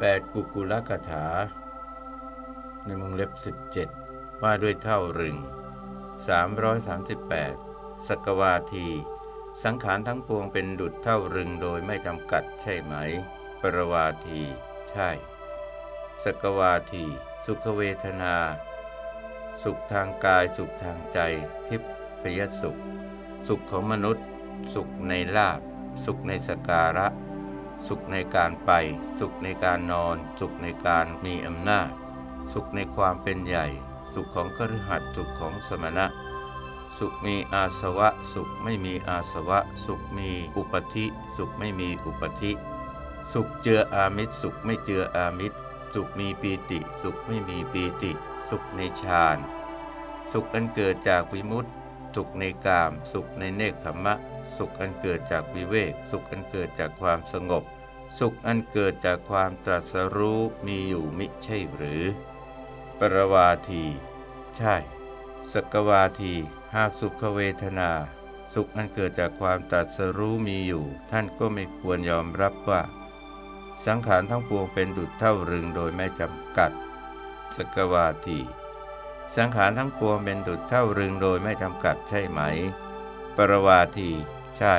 8 กุกุลกถา ในมงเล็บ 17 ว่าด้วยเท่ารึง 338สกวาที สังขารทั้งปวงเป็นดุจเท่ารึงโดยไม่จำกัดใช่ไหม ปรวาที ใช่ สกวาที สุขเวทนา สุขทางกายสุขทางใจ ทิพยสุข สุขของมนุษย์ สุขในลาบ สุขในสการะ สุขในการไป สุขในการนอน สุขในการมีอำนาจ สุขในความเป็นใหญ่ สุขของกฤหัสสุขของสมณะ สุขมีอาสวะ สุขไม่มีอาสวะ สุขมีอุปธิ สุขไม่มีอุปธิ สุขเจืออามิตร สุขไม่เจืออามิตร สุขมีปีติ สุขไม่มีปีติ สุขในฌาน สุขอันเกิดจากวิมุตติ สุขในกาม สุขในเนคขมะ สุขอันเกิดจากวิเวก สุขอันเกิดจากความสงบ สุขอันเกิดจากความตรัสรู้มีอยู่มิใช่หรือ ปรวาที ใช่ สกวาที หากสุขเวทนา สุขอันเกิดจากความตรัสรู้มีอยู่ ท่านก็ไม่ควรยอมรับว่า สังขารทั้งปวงเป็นดุจเท่ารึงโดยไม่จำกัด สกวาที สังขารทั้งปวงเป็นดุจเท่ารึงโดยไม่จำกัดใช่ไหมปรวาที ใช่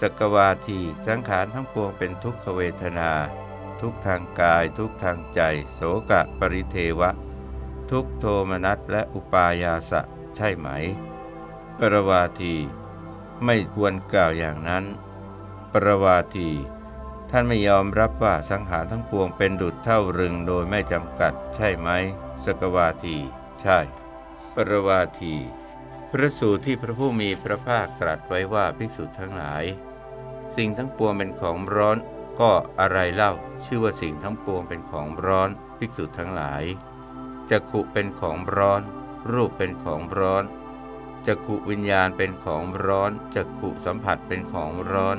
สกวาทีสังขารทั้งปวงเป็นทุกขเวทนา ทุกทางกาย ทุกทางใจ โสกะปริเทวะ ทุกโทมนัสและอุปายาสะ ใช่ไหม ปรวาที ไม่ควรกล่าวอย่างนั้น ปรวาที ท่านไม่ยอมรับว่าสังขารทั้งปวงเป็นดุจเท่ารึงโดยไม่จำกัด ใช่ไหม สกวาที ใช่ ปรวาที พระสูตรที่พระผู้มีพระภาคตรัสไว้ว่าภิกษุทั้งหลาย สิ่งทั้งปวงเป็นของร้อน ก็อะไรเล่า ชื่อว่าสิ่งทั้งปวงเป็นของร้อนภิกษุทั้งหลายจักขุเป็นของร้อน รูปเป็นของร้อนจักขุวิญญาณเป็นของร้อนจักขุสัมผัสเป็นของร้อน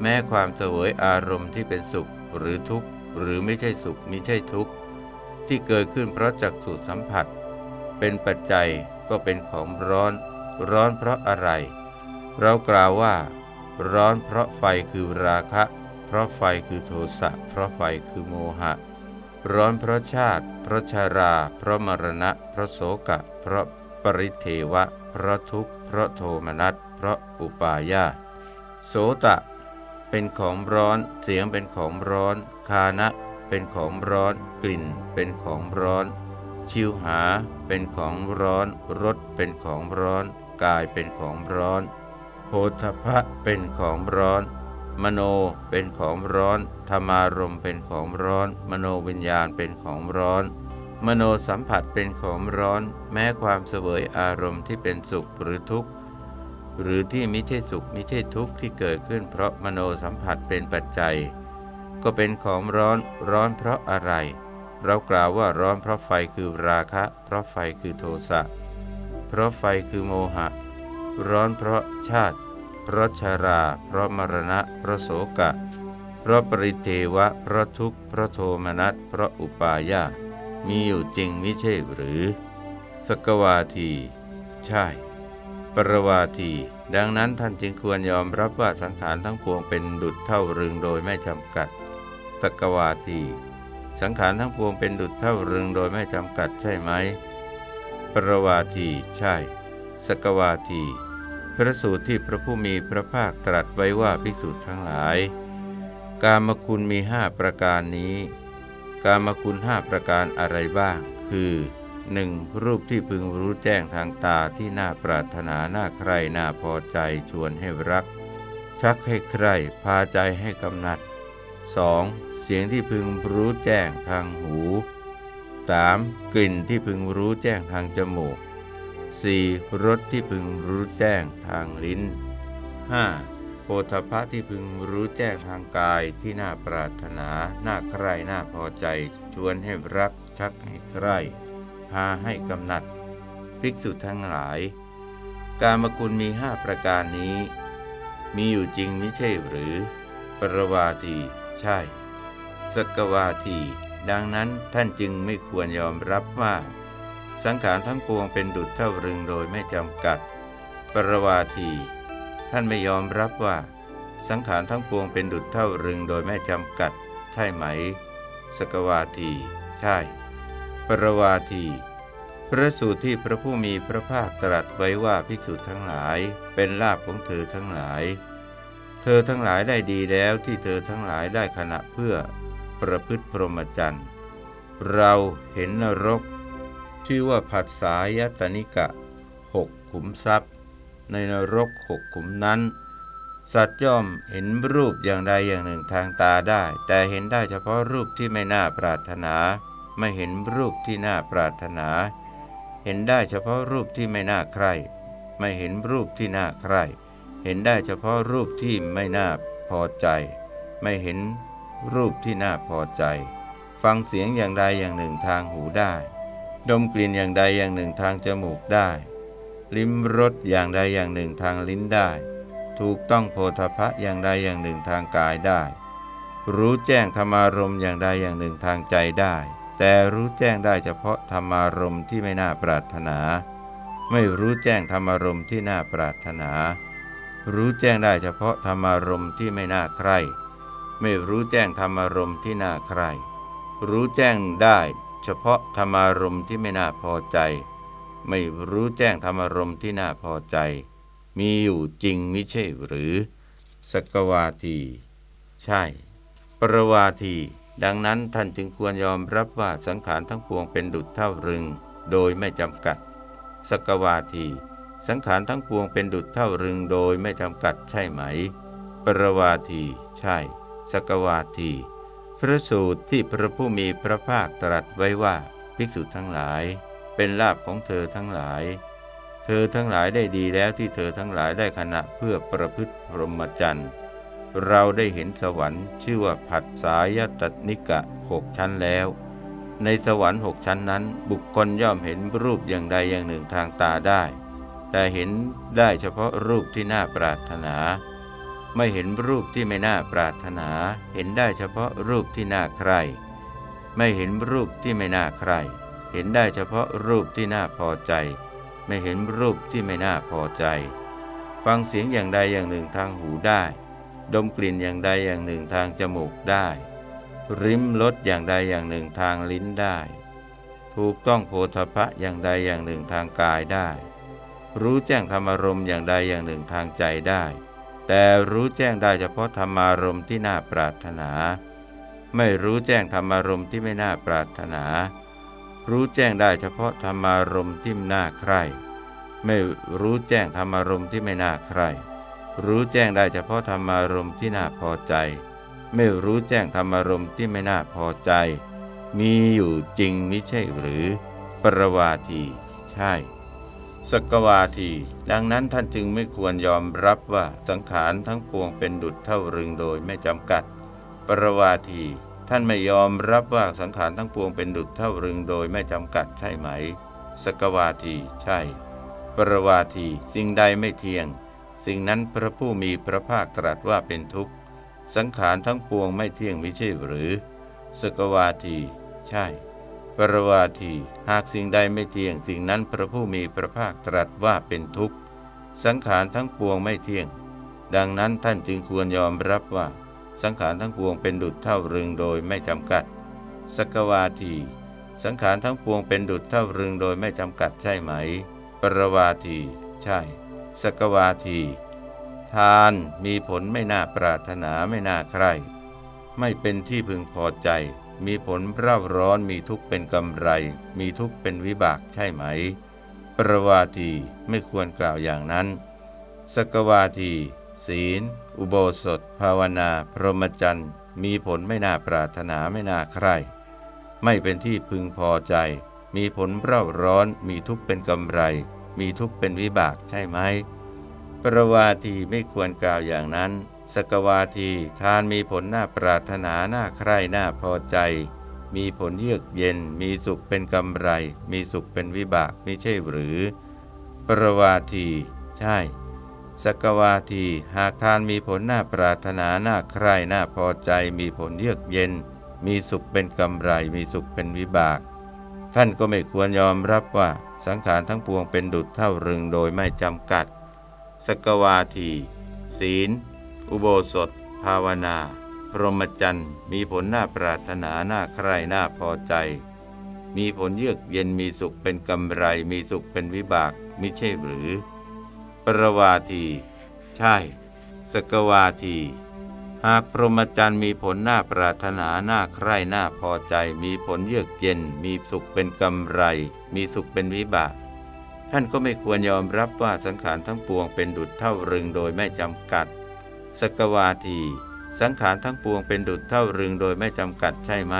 แม้ความเสวยอารมณ์ที่เป็นสุขหรือทุกข์ หรือไม่ใช่สุขมิใช่ทุกข์ ที่เกิดขึ้นเพราะจักสุสัมผัส เป็นปัจจัย ก็เป็นของร้อน ร้อนเพราะอะไร เรากล่าวว่า ร้อนเพราะไฟคือราคะ เพราะไฟคือโทสะ เพราะไฟคือโมหะ ร้อนเพราะชาติ เพราะชารา เพราะมรณะ เพราะโสกะ เพราะปริเทวะ เพราะทุกข์ เพราะโทมนัส เพราะอุปาญาตโสตะ เป็นของร้อน เสียงเป็นของร้อน คานะ เป็นของร้อน กลิ่น เป็นของร้อน ชิวหาเป็นของร้อนรสเป็นของร้อน กายเป็นของร้อน โพธพะเป็นของร้อน มโนเป็นของร้อนธรรมารมเป็นของร้อน มโนวิญญาณเป็นของร้อน มโนสัมผัสเป็นของร้อน แม้ความเสวยอารมณ์ที่เป็นสุขหรือทุกข์หรือที่มิใช่สุขมิใช่ทุกข์ที่เกิดขึ้น เพราะมโนสัมผัสเป็นปัจจัย ก็เป็นของร้อนร้อนเพราะอะไร เรากล่าวว่าร้อนเพราะไฟคือราคะ เพราะไฟคือโทสะ เพราะไฟคือโมหะ ร้อนเพราะชาติ เพราะชารา เพราะมรณะ เพราะโสกะ เพราะปริเทวะ เพราะทุกข์ เพราะโทมนัส เพราะอุปาญามีอยู่จริงมิใช่หรือ สกวาที ใช่ ปรวาที ดังนั้นท่านจึงควรยอมรับว่าสังขารทั้งปวงเป็นดุจเท่ารึงโดยไม่จำกัด สกวาที สังขารทั้งปวงเป็นดุจเท่าเรึงโดยไม่จำกัดใช่ไหม ปรวาทีใช่ สกวาที พระสูตรที่พระผู้มีพระภาคตรัสไว้ว่าภิกษุทั้งหลาย กามคุณมีห้าประการนี้ กามคุณห้าประการอะไรบ้าง คือ 1. รูปที่พึงรู้แจ้งทางตาที่น่าปรารถนาน่าใครน่าพอใจชวนให้รัก ชักให้ใครพาใจให้กำหนัด 2. เสียงที่พึงรู้แจ้งทางหู 3. กลิ่นที่พึงรู้แจ้งทางจมูก 4. รสที่พึงรู้แจ้งทางลิ้น 5. โพธพะที่พึงรู้แจ้งทางกายที่น่าปรารถนา น่าใคร่ น่าพอใจ ชวนให้รัก ชักให้ใคร่ พาให้กำหนัด ภิกษุทั้งหลาย การมกุลมีห้าประการนี้ มีอยู่จริงไม่ใช่หรือ ปรวาทีใช่ สกวาที ดังนั้นท่านจึงไม่ควรยอมรับว่า สังขารทั้งปวงเป็นดุจเท่ารึงโดยไม่จำกัด ปรวาที ท่านไม่ยอมรับว่า สังขารทั้งปวงเป็นดุจเท่ารึงโดยไม่จำกัด ใช่ไหมสสกวาที ใช่ ปรวาทีพระสูตรที่พระผู้มีพระภาคตรัสไว้ว่าภิกษุทั้งหลายเป็นลาภของเธอทั้งหลาย เธอทั้งหลายได้ดีแล้วที่เธอทั้งหลายได้ขณะเพื่อ ประพฤติพรหมจรรย์ เราเห็นนรก ชื่อว่าผัสสายตนิกะหกขุมทรัพย์ ในนรกหกขุมนั้น สัตว์ย่อมเห็นรูปอย่างใดอย่างหนึ่งทางตาได้ แต่เห็นได้เฉพาะรูปที่ไม่น่าปรารถนา ไม่เห็นรูปที่น่าปรารถนา เห็นได้เฉพาะรูปที่ไม่น่าใคร่ไม่เห็นรูปที่น่าใคร่เห็นได้เฉพาะรูปที่ไม่น่าพอใจ ไม่เห็น รูปที่น่าพอใจ ฟังเสียงอย่างใดอย่างหนึ่งทางหูได้ ดมกลิ่นอย่างใดอย่างหนึ่งทางจมูกได้ ลิ้มรสอย่างใดอย่างหนึ่งทางลิ้นได้ ถูกต้องโพธพะอย่างใดอย่างหนึ่งทางกายได้ รู้แจ้งธรรมารมอย่างใดอย่างหนึ่งทางใจได้ แต่รู้แจ้งได้เฉพาะธรรมารมที่ไม่น่าปรารถนา ไม่รู้แจ้งธรรมารมที่น่าปรารถนา รู้แจ้งได้เฉพาะธรรมารมที่ไม่น่าใคร่ ไม่รู้แจ้งธรรมารมณ์ที่น่าใคร รู้แจ้งได้เฉพาะธรรมารมณ์ที่ไม่น่าพอใจ ไม่รู้แจ้งธรรมารมณ์ที่น่าพอใจ มีอยู่จริงมิใช่หรือสกวาที ใช่ ปรวาที ดังนั้นท่านจึงควรยอมรับว่าสังขารทั้งปวงเป็นดุจเท่ารึง โดยไม่จำกัดสกวาที สังขารทั้งปวงเป็นดุจเท่ารึงโดยไม่จำกัดใช่ไหม ปรวาที ใช่ สกวาที พระสูตรที่พระผู้มีพระภาคตรัสไว้ว่าภิกษุทั้งหลาย เป็นลาภของเธอทั้งหลาย เธอทั้งหลายได้ดีแล้วที่เธอทั้งหลายได้ขณะเพื่อประพฤติพรหมจรรย์เราได้เห็นสวรรค์ชื่อว่าผัสสายตนิกะหกชั้นแล้ว ในสวรรค์หกชั้นนั้น บุคคลย่อมเห็นรูปอย่างใดอย่างหนึ่งทางตาได้ แต่เห็นได้เฉพาะรูปที่น่าปรารถนา ไม่เห็นรูปที่ไม่น่าปรารถนา เห็นได้เฉพาะรูปที่น่าใคร ไม่เห็นรูปที่ไม่น่าใคร เห็นได้เฉพาะรูปที่น่าพอใจ ไม่เห็นรูปที่ไม่น่าพอใจ ฟังเสียงอย่างใดอย่างหนึ่งทางหูได้ ดมกลิ่นอย่างใดอย่างหนึ่งทางจมูกได้ ริมรสอย่างใดอย่างหนึ่งทางลิ้นได้ ถูกต้องโพธพะอย่างใดอย่างหนึ่งทางกายได้ รู้แจ้งธรรมารมอย่างใดอย่างหนึ่งทางใจได้ แต่รู้แจ้งได้เฉพาะธรรมารมที่น่าปรารถนา ไม่รู้แจ้งธรรมารมที่ไม่น่าปรารถนา รู้แจ้งได้เฉพาะธรรมารมที่น่าใคร่ ไม่รู้แจ้งธรรมารมที่ไม่น่าใคร่รู้แจ้งได้เฉพาะธรรมารมที่น่าพอใจ ไม่รู้แจ้งธรรมารมที่ไม่น่าพอใจ มีอยู่จริงมิใช่หรือ ปรวาที ใช่ สกวาที ดังนั้นท่านจึงไม่ควรยอมรับว่าสังขารทั้งปวงเป็นดุจเท่ารึงโดยไม่จำกัด ปรวาที ท่านไม่ยอมรับว่าสังขารทั้งปวงเป็นดุจเท่ารึงโดยไม่จำกัดใช่ไหม สกวาที ใช่ ปรวาที สิ่งใดไม่เที่ยง สิ่งนั้นพระผู้มีพระภาคตรัสว่าเป็นทุกข์ สังขารทั้งปวงไม่เที่ยงไม่ใช่หรือ สกวาที ใช่ ปรวาทีหากสิ่งใดไม่เที่ยงสิ่งนั้นพระผู้มีพระภาคตรัสว่าเป็นทุกข์ สังขารทั้งปวงไม่เที่ยง ดังนั้นท่านจึงควรยอมรับว่า สังขารทั้งปวงเป็นดุจเท่ารึงโดยไม่จำกัด สกวาที สังขารทั้งปวงเป็นดุจเท่ารึงโดยไม่จำกัดใช่ไหม ปรวาที ใช่ สกวาที ทานมีผลไม่น่าปรารถนาไม่น่าใคร ไม่เป็นที่พึงพอใจ มีผลเร่าร้อนมีทุกข์เป็นกำไร มีทุกข์เป็นวิบากใช่ไหม ปรวาทีไม่ควรกล่าวอย่างนั้น สกวาที ศีล อุโบสถ ภาวนา พรหมจรรย์มีผลไม่น่าปรารถนาไม่น่าใคร่ไม่เป็นที่พึงพอใจ มีผลเร่าร้อน มีทุกข์เป็นกำไร มีทุกข์เป็นวิบากใช่ไหม ปรวาทีไม่ควรกล่าวอย่างนั้น สกวาทีทานมีผลน่าปรารถนาน่าใคร่น่าพอใจ มีผลเยือกเย็น มีสุขเป็นกำไร มีสุขเป็นวิบากไม่ใช่หรือ ปรวาที ใช่ สกวาที หากทานมีผลน่าปรารถนาน่าใคร่น่าพอใจ มีผลเยือกเย็น มีสุขเป็นกำไร มีสุขเป็นวิบาก ท่านก็ไม่ควรยอมรับว่าสังขารทั้งปวงเป็นดุจเท่ารึงโดยไม่จำกัด สกวาที ศีล อุโบสถ ภาวนา พรหมจรรย์ มีผลน่าปรารถนาน่าใคร่น่าพอใจ มีผลเยือกเย็นมีสุขเป็นกำไร มีสุขเป็นวิบากมิใช่หรือ ปรวาที ใช่ สกวาที หากพรหมจรรย์มีผลน่าปรารถนาน่าใคร่น่าพอใจ มีผลเยือกเย็น มีสุขเป็นกำไร มีสุขเป็นวิบากท่านก็ไม่ควรยอมรับว่าสังขารทั้งปวงเป็นดุจเท่ารึงโดยไม่จำกัด สกวาที สังขารทั้งปวงเป็นดุจเท่ารึงโดยไม่จำกัดใช่ไหม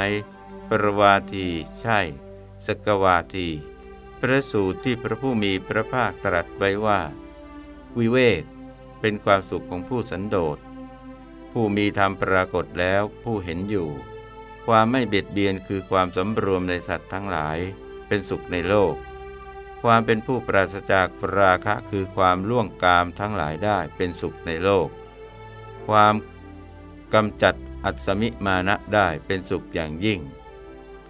ปรวาที ใช่ สกวาที พระสูตรที่พระผู้มีพระภาคตรัสไว้ว่า วิเวก เป็นความสุขของผู้สันโดษ ผู้มีธรรมปรากฏแล้วผู้เห็นอยู่ ความไม่เบียดเบียนคือความสำรวมในสัตว์ทั้งหลาย เป็นสุขในโลกความเป็นผู้ปราศจากราคะคือความล่วงกามทั้งหลายได้เป็นสุขในโลก ความกำจัดอัศมิมานะได้เป็นสุขอย่างยิ่ง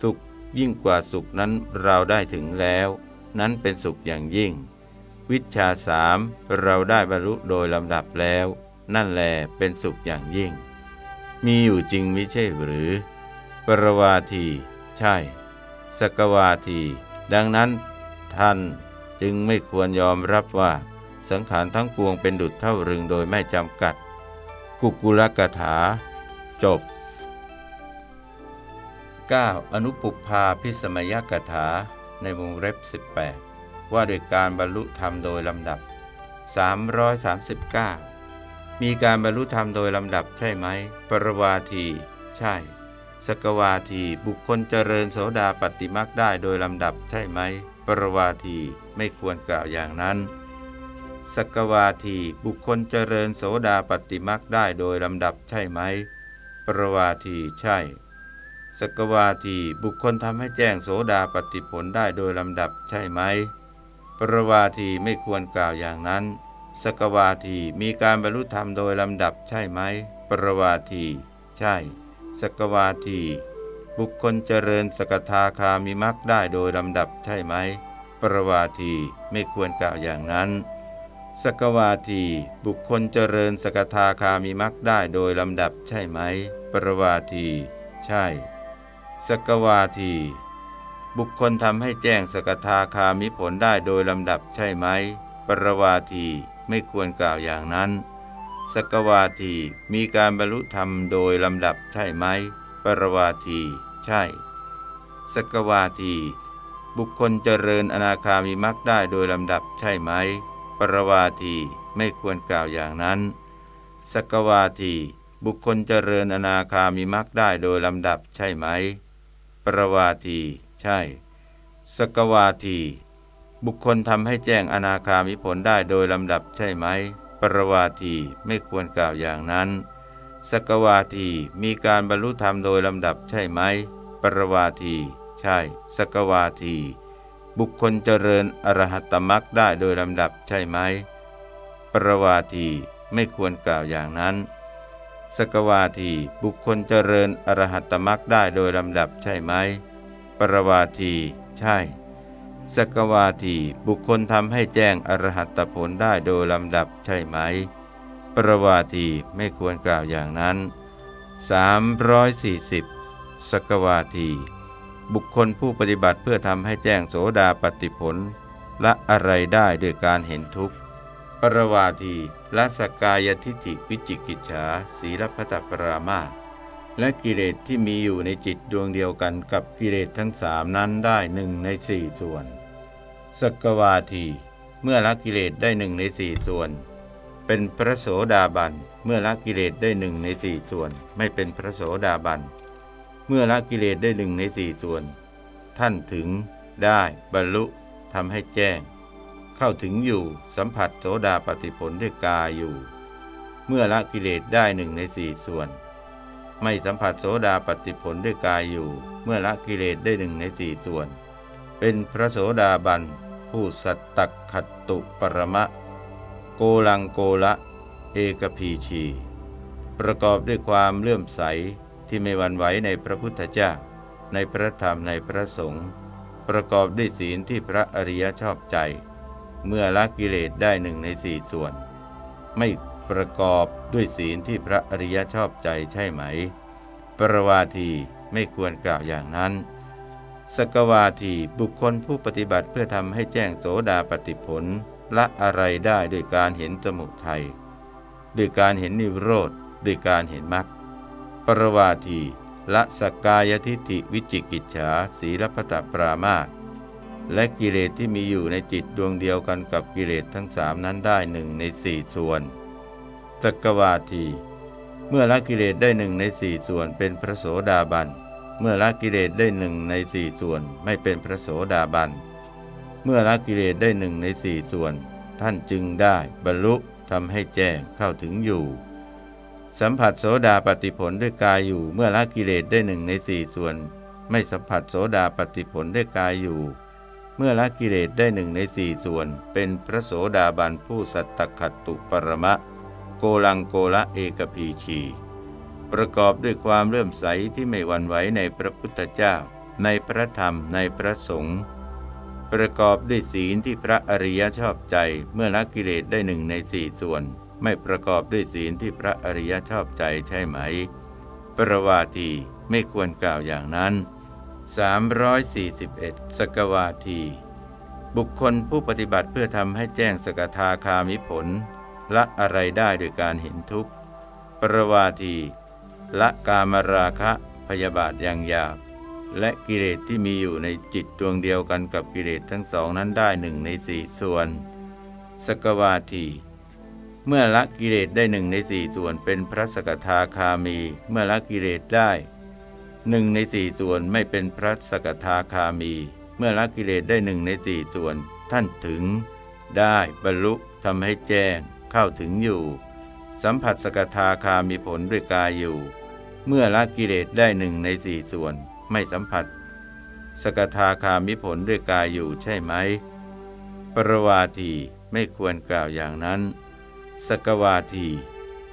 สุขยิ่งกว่าสุขนั้นเราได้ถึงแล้ว นั้นเป็นสุขอย่างยิ่ง วิชาสามเราได้บรรลุโดยลำดับแล้ว นั่นแลเป็นสุขอย่างยิ่ง มีอยู่จริงไม่ใช่หรือ ปรวาที ใช่ สกวาที ดังนั้น ท่านจึงไม่ควรยอมรับว่า สังขารทั้งปวงเป็นดุจเท่ารึงโดยไม่จำกัด กุกุลกถา จบ 9. อนุปุพาพิสมยกถาในวงเล็บ 18 ว่าด้วยการบรรลุธรรมโดยลำดับ 339 มีการบรรลุธรรมโดยลำดับใช่ไหม ปรวาที ใช่ สกวาทีบุคคลเจริญโสดาปฏิมักได้โดยลำดับใช่ไหม ปรวาทีไม่ควรกล่าวอย่างนั้น สกวาทีบุคคลเจริญโสดาปฏิมักได้โดยลำดับใช่ไหม ปรวาทีใช่ สกวาทีบุคคลทำให้แจ้งโสดาปฏิผลได้โดยลำดับใช่ไหม ปรวาทีไม่ควรกล่าวอย่างนั้น สกวาทีมีการบรรลุธรรมโดยลำดับใช่ไหม ปรวาที ใช่ สกวาที บุคคลเจริญสกทาคามิมักได้โดยลำดับใช่ไหม ปรวาทีไม่ควรกล่าวอย่างนั้น สกวาทีบุคคลเจริญสกทาคามิมักได้โดยลำดับใช่ไหม ปรวาที ใช่ สกวาที บุคคลทำให้แจ้งสกทาคามิผลได้โดยลำดับใช่ไหม ปรวาทีไม่ควรกล่าวอย่างนั้น สกวาทีมีการบรรลุธรรมโดยลำดับใช่ไหม ปรวาที ใช่ สกวาที บุคคลเจริญอนาคามิมักได้โดยลำดับใช่ไหม ปรวาทีไม่ควรกล่าวอย่างนั้น สกวาทีบุคคลเจริญอนาคามิมักได้โดยลำดับใช่ไหม ปรวาทีใช่ สกวาที บุคคลทำให้แจ้งอนาคามิผลได้โดยลำดับใช่ไหม ปรวาทีไม่ควรกล่าวอย่างนั้น สกวาทีมีการบรรลุธรรมโดยลำดับใช่ไหม ปรวาที ใช่ สกวาที บุคคลเจริญอรหัตมรักได้โดยลำดับใช่ไหม ปรวาทีไม่ควรกล่าวอย่างนั้น สกวาทีบุคคลเจริญอรหัตมรักได้โดยลำดับใช่ไหม ปรวาทีใช่ สกวาทีบุคคลทำให้แจ้งอรหัตผลได้โดยลำดับใช่ไหม ปรวาทีไม่ควรกล่าวอย่างนั้น 340 สกวาที บุคคลผู้ปฏิบัติเพื่อทำให้แจ้งโสดาปฏิผลละอะไรได้ด้วยการเห็นทุกข์ ปรวาทีละสกายทิฏฐิวิจิกิจฉาสีรพัตปรามาและกิเลสที่มีอยู่ในจิตดวงเดียวกันกับกิเลสทั้งสามนั้นได้หนึ่งในสี่ส่วน สกวาที เมื่อละกิเลสได้หนึ่งในสี่ส่วน เป็นพระโสดาบัน เมื่อละกิเลสได้หนึ่งในสี่ส่วน ไม่เป็นพระโสดาบัน เมื่อละกิเลสได้หนึ่งในสี่ส่วน ท่านถึงได้บรรลุทำให้แจ้ง เข้าถึงอยู่สัมผัสโสดาปฏิผลด้วยกายอยู่ เมื่อละกิเลสได้หนึ่งในสี่ส่วน ไม่สัมผัสโสดาปฏิผลด้วยกายอยู่ เมื่อละกิเลสได้หนึ่งในสี่ส่วน เป็นพระโสดาบันผู้สัตตขัตตุปรมะ โกลังโกละ เอกพีชี ประกอบด้วยความเลื่อมใส ที่ไม่หวั่นไหวในพระพุทธเจ้า ในพระธรรมในพระสงฆ์ประกอบด้วยศีลที่พระอริยชอบใจ เมื่อละกิเลสได้หนึ่งในสี่ส่วน ไม่ประกอบด้วยศีลที่พระอริยชอบใจใช่ไหม ปรวาทีไม่ควรกล่าวอย่างนั้น สกวาทีบุคคลผู้ปฏิบัติเพื่อทำให้แจ้งโสดาปฏิผลละอะไรได้ด้วยการเห็นสมุทัยด้วยการเห็นนิโรธด้วยการเห็นมรรค ปรวาทีละสกกายทิฐิวิจิกิจฉาสีรพตปรามาตและกิเลสที่มีอยู่ในจิตดวงเดียวกันกับกิเลสทั้งสามนั้นได้หนึ่งในสี่ส่วนสกวาที เมื่อละกิเลสได้หนึ่งในสี่ส่วนเป็นพระโสดาบัน เมื่อละกิเลสได้หนึ่งในสี่ส่วนไม่เป็นพระโสดาบัน เมื่อละกิเลสได้หนึ่งในสี่ส่วน ท่านจึงได้บรรลุทำให้แจ้งเข้าถึงอยู่ สัมผัสโสดาปฏิผลด้วยกายอยู่เมื่อละกิเลสได้หนึ่งในสี่ส่วน ไม่สัมผัสโสดาปฏิผลด้วยกายอยู่ เมื่อละกิเลสได้หนึ่งในสี่ส่วน เป็นพระโสดาบันผู้สัตตคัตตุปรมะ โกลังโกละเอกพีชี ประกอบด้วยความเลื่อมใสที่ไม่หวั่นไหวในพระพุทธเจ้า ในพระธรรมในพระสงฆ์ประกอบด้วยศีลที่พระอริยชอบใจเมื่อละกิเลสได้หนึ่งในสี่ส่วน ไม่ประกอบด้วยศีลที่พระอริยชอบใจใช่ไหม ปรวาทีไม่ควรกล่าวอย่างนั้น 341 สกวาที บุคคลผู้ปฏิบัติเพื่อทำให้แจ้งสกทาคามิผล ละอะไรได้โดยการเห็นทุกข์ ปรวาที ละกามราคะพยาบาทอย่างหยาบ และกิเลสที่มีอยู่ในจิตดวงเดียวกันกับกิเลสทั้งสองนั้นได้หนึ่งในสี่ส่วน สกวาที เมื่อละกิเลสได้หนึ่งในสี่ส่วนเป็นพระสกทาคามี เมื่อละกิเลสได้หนึ่งในสี่ส่วนไม่เป็นพระสกทาคามี เมื่อละกิเลสได้หนึ่งในสี่ส่วน ท่านถึง ได้บรรลุทำให้แจ้ง เข้าถึงอยู่ สัมผัสสกทาคามีผลด้วยกายอยู่ เมื่อละกิเลสได้หนึ่งในสี่ส่วน ไม่สัมผัส สกทาคามิผลด้วยกายอยู่ใช่ไหม ปรวาทีไม่ควรกล่าวอย่างนั้น สกวาที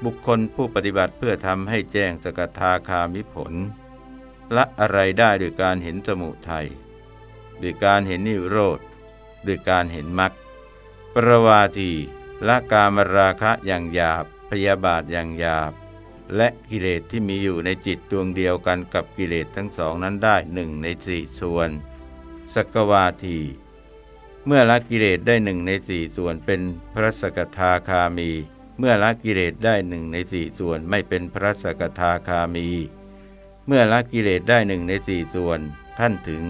บุคคลผู้ปฏิบัติเพื่อทำให้แจ้งสกทาคามิผล ละอะไรได้ด้วยการเห็นสมุทัยด้วยการเห็นนิโรธด้วยการเห็นมรรคปรวาทีละกามราคะอย่างหยาบพยาบาทอย่างหยาบ และกิเลสที่มีอยู่ในจิตดวงเดียวกันกับกิเลสทั้งสองนั้นได้หนึ่งในสี่ส่วนสกวาที เมื่อละกิเลสได้หนึ่งในสี่ส่วนเป็นพระสกทาคามี เมื่อละกิเลสได้หนึ่งในสี่ส่วนไม่เป็นพระสกทาคามี เมื่อละกิเลสได้หนึ่งในสี่ส่วน ท่านถึง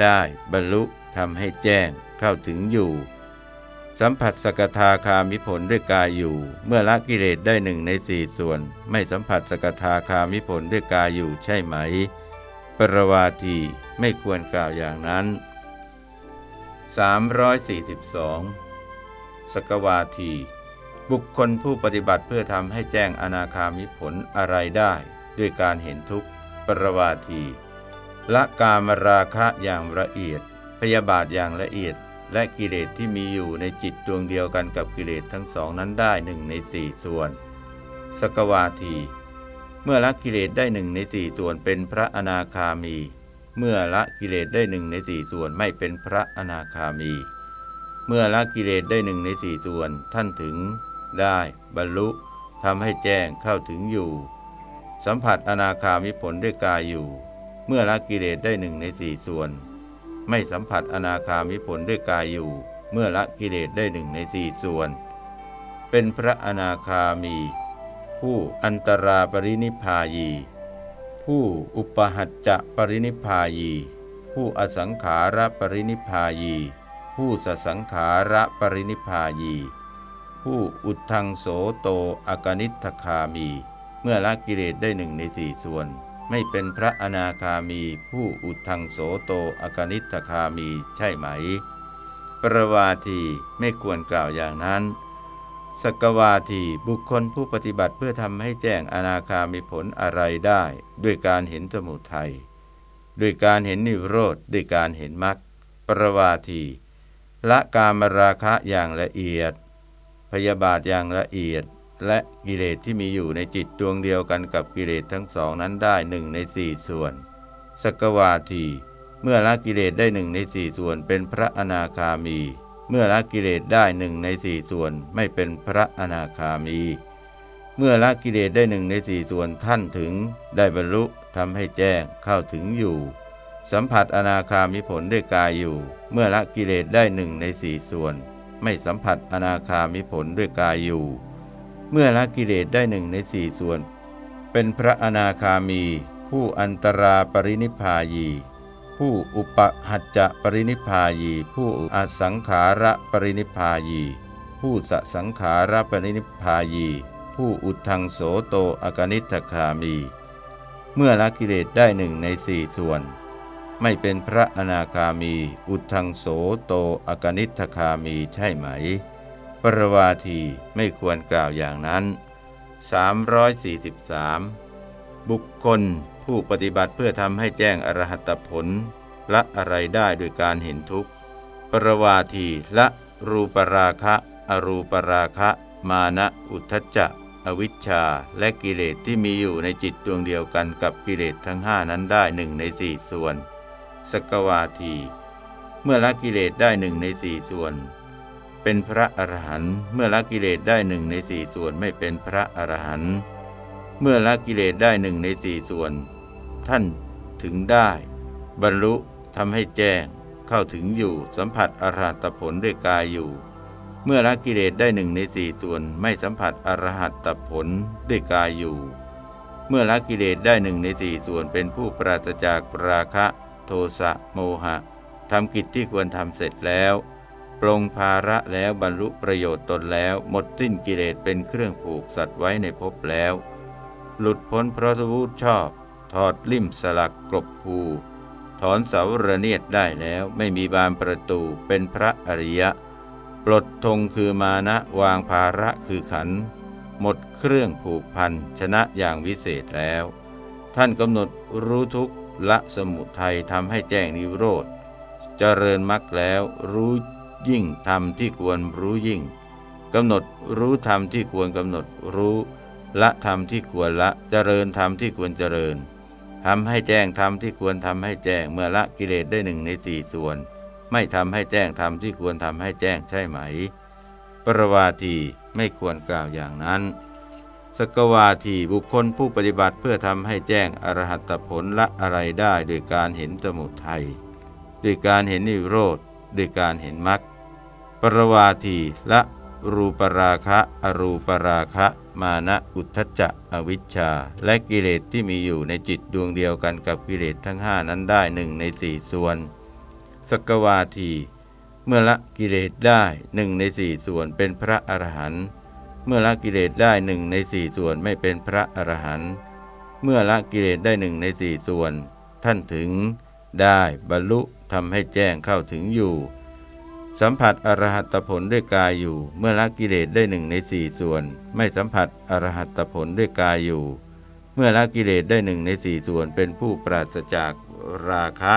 ได้บรรลุทำให้แจ้งเข้าถึงอยู่ สัมผัสสกทาคามิผลด้วยกายอยู่ เมื่อละกิเลสได้หนึ่งในสี่ส่วน ไม่สัมผัสสกทาคามิผลด้วยกายอยู่ใช่ไหม ปรวาทีไม่ควรกล่าวอย่างนั้น 342 สกวาที บุคคลผู้ปฏิบัติเพื่อทำให้แจ้งอนาคามิผลอะไรได้ ด้วยการเห็นทุกข์ปรวาที ละกามราคะอย่างละเอียด พยาบาทอย่างละเอียด และกิเลสที่มีอยู่ในจิตดวงเดียวกันกับกิเลสทั้งสองนั้นได้หนึ่งในสี่ส่วน สกวาที เมื่อละกิเลสได้หนึ่งในสี่ส่วนเป็นพระอนาคามี เมื่อละกิเลสได้หนึ่งในสี่ส่วนไม่เป็นพระอนาคามี เมื่อละกิเลสได้หนึ่งในสี่ส่วนท่านถึงได้บรรลุทำให้แจ้งเข้าถึงอยู่ สัมผัสอนาคามิผลด้วยกายอยู่ เมื่อละกิเลสได้หนึ่งในสี่ส่วน ไม่สัมผัสอนาคามิผลด้วยกายอยู่ เมื่อละกิเลสได้หนึ่งในสี่ส่วน เป็นพระอนาคามี ผู้อันตราปรินิพพายี ผู้อุปหัจจะปรินิพพายี ผู้อสังขาระปรินิพพายี ผู้สสังขาระปรินิพายี ผู้อุทธังโสโตอกนิฏฐคามี เมื่อละกิเลสได้หนึ่งในสี่ส่วน ไม่เป็นพระอนาคามี ผู้อุทธังโสโตอกนิฏฐคามีใช่ไหม ประวาทีไม่ควรกล่าวอย่างนั้น สกวาทีบุคคลผู้ปฏิบัติเพื่อทำให้แจ้งอนาคามีผลอะไรได้ ด้วยการเห็นสมุทัยด้วยการเห็นนิโรธด้วยการเห็นมรรคปรวาทีละกามราคะอย่างละเอียด พยาบาทอย่างละเอียด และกิเลสที่มีอยู่ในจิตดวงเดียวกันกับกิเลสทั้งสองนั้นได้หนึ่งในสี่ส่วน สกวาที เมื่อละกิเลสได้หนึ่งในสี่ส่วนเป็นพระอนาคามี เมื่อละกิเลสได้หนึ่งในสี่ส่วนไม่เป็นพระอนาคามี เมื่อละกิเลสได้หนึ่งในสี่ส่วนท่านถึง ได้บรรลุทำให้แจ้งเข้าถึงอยู่ สัมผัสอนาคามิผลด้วยกายอยู่ เมื่อละกิเลสได้หนึ่งในสี่ส่วน ไม่สัมผัสอนาคามิผลด้วยกายอยู่ เมื่อละกิเลสได้หนึ่งในสี่ส่วน เป็นพระอนาคามี ผู้อันตราปรินิพายี ผู้อุปหัจจะปรินิพายี ผู้อสังขาระปรินิพายี ผู้สสังขาระปรินิพายี ผู้อุทังโสโตอกนิทคามี เมื่อละกิเลสได้หนึ่งในสี่ส่วน ไม่เป็นพระอนาคามี อุทังโสโตอกนิทคามีใช่ไหม ปรวาทีไม่ควรกล่าวอย่างนั้น 343 บุคคล ผู้ปฏิบัติเพื่อทำให้แจ้งอรหัตผล ละอะไรได้โดยการเห็นทุกข์ ปรวาทีละรูปราคะ อรูปราคะ มานะอุทจจะ อวิชชา และกิเลสที่มีอยู่ในจิตดวงเดียวกันกับกิเลสทั้งห้านั้นได้หนึ่งในสี่ส่วน สกวาที เมื่อละกิเลสได้หนึ่งในสี่ส่วนเป็นพระอรหันต์เมื่อละกิเลสได้หนึ่งในสี่ส่วนไม่เป็นพระอรหันต์เมื่อละกิเลสได้หนึ่งในสี่ส่วน ท่านถึงได้ บรรลุทำให้แจ้ง เข้าถึงอยู่สัมผัสอรหัตผลด้วยกายอยู่ เมื่อละกิเลสได้หนึ่งในสี่ส่วนไม่สัมผัสอรหัตผลด้วยกายอยู่ เมื่อละกิเลสได้หนึ่งในสี่ส่วนเป็นผู้ปราศจากปราคะ โทสะโมหะทำกิจที่ควรทำเสร็จแล้วปรงภาระแล้วบรรลุประโยชน์ตนแล้ว หมดสิ้นกิเลสเป็นเครื่องผูกสัตว์ไว้ในภพแล้ว หลุดพ้นพระทวุชอบ ถอดลิ่มสลักกลบคูถอนเสาระเนียดได้แล้วไม่มีบานประตูเป็นพระอริยะ ปลดธงคือมานะวางภาระคือขัน หมดเครื่องผูกพันชนะอย่างวิเศษแล้ว ท่านกำหนดรู้ทุกละสมุทัยทำให้แจ้งนิโรธ เจริญมรรคแล้วรู้ยิ่งธรรมที่ควรรู้ยิ่งกำหนดรู้ธรรมที่ควรกำหนดรู้ ละธรรมที่ควรละเจริญธรรมที่ควรเจริญ ทำให้แจ้งธรรมที่ควรทำให้แจ้งเมื่อละกิเลสได้หนึ่งในสี่ส่วน ไม่ทำให้แจ้งธรรมที่ควรทำให้แจ้งใช่ไหม ปรวาทีไม่ควรกล่าวอย่างนั้น สกวาทีบุคคลผู้ปฏิบัติเพื่อทำให้แจ้งอรหัตผลละอะไรได้โดยการเห็นสมุทัยด้วยการเห็นนิโรธด้วยการเห็นมรรคปรวาทีละรูปราคะ อรูปราคะ มานะอุทจจะอวิชชา และกิเลสที่มีอยู่ในจิตดวงเดียวกันกับกิเลสทั้งห้านั้นได้หนึ่งในสี่ส่วน สกวาที เมื่อละกิเลสได้หนึ่งในสี่ส่วนเป็นพระอรหันต์เมื่อละกิเลสได้หนึ่งในสี่ส่วนไม่เป็นพระอรหันต์เมื่อละกิเลสได้หนึ่งในสี่ส่วน ท่านถึงได้บรรลุทำให้แจ้งเข้าถึงอยู่ สัมผัสอรหัตผลด้วยกายอยู่ เมื่อละกิเลสได้หนึ่งในสี่ส่วน ไม่สัมผัสอรหัตผลด้วยกายอยู่ เมื่อละกิเลสได้หนึ่งในสี่ส่วน เป็นผู้ปราศจากราคะ